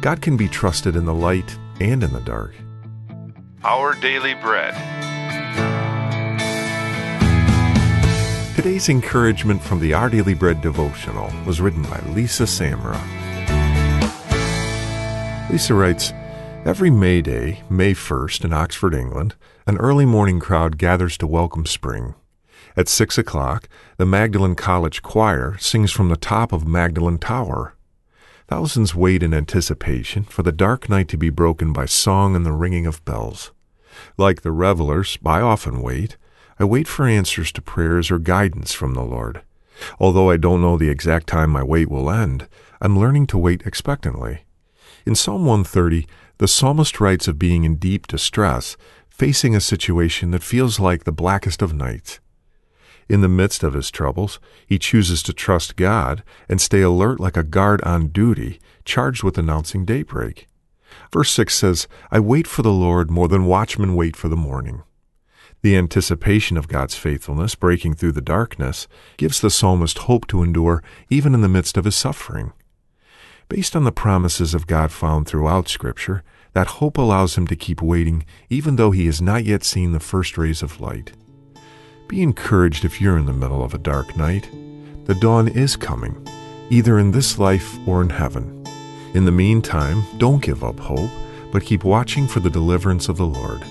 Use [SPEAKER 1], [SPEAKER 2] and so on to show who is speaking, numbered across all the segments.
[SPEAKER 1] God can be trusted in the light and in the dark.
[SPEAKER 2] Our Daily Bread.
[SPEAKER 1] Today's encouragement from the Our Daily Bread devotional was written by Lisa Samra. Lisa writes, Every May Day, May 1st, in Oxford, England, an early morning crowd gathers to welcome spring. At six o'clock, the Magdalen College Choir sings from the top of Magdalen Tower. Thousands wait in anticipation for the dark night to be broken by song and the ringing of bells. Like the revelers, I often wait. I wait for answers to prayers or guidance from the Lord. Although I don't know the exact time my wait will end, I'm learning to wait expectantly. In Psalm 130, the psalmist writes of being in deep distress, facing a situation that feels like the blackest of nights. In the midst of his troubles, he chooses to trust God and stay alert like a guard on duty, charged with announcing daybreak. Verse 6 says, I wait for the Lord more than watchmen wait for the morning. The anticipation of God's faithfulness breaking through the darkness gives the psalmist hope to endure even in the midst of his suffering. Based on the promises of God found throughout Scripture, that hope allows him to keep waiting even though he has not yet seen the first rays of light. Be encouraged if you're in the middle of a dark night. The dawn is coming, either in this life or in heaven. In the meantime, don't give up hope, but keep watching for the deliverance of the Lord.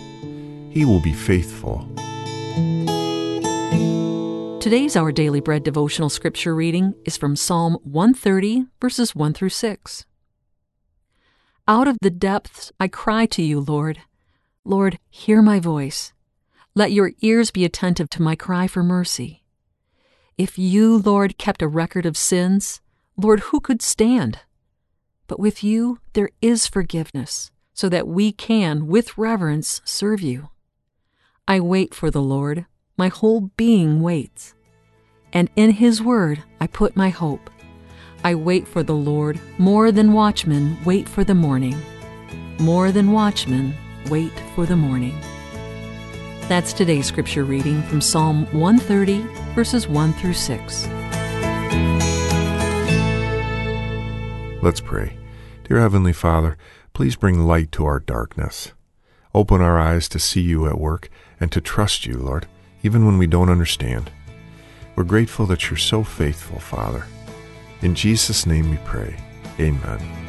[SPEAKER 1] He will be faithful.
[SPEAKER 3] Today's Our Daily Bread devotional scripture reading is from Psalm 130, verses 1 through 6. Out of the depths I cry to you, Lord. Lord, hear my voice. Let your ears be attentive to my cry for mercy. If you, Lord, kept a record of sins, Lord, who could stand? But with you there is forgiveness, so that we can, with reverence, serve you. I wait for the Lord, my whole being waits. And in his word I put my hope. I wait for the Lord more than watchmen wait for the morning. More than watchmen wait for the morning. That's today's scripture reading from Psalm 130, verses 1 through 6.
[SPEAKER 1] Let's pray. Dear Heavenly Father, please bring light to our darkness. Open our eyes to see you at work and to trust you, Lord, even when we don't understand. We're grateful that you're so faithful, Father. In Jesus' name we pray. Amen.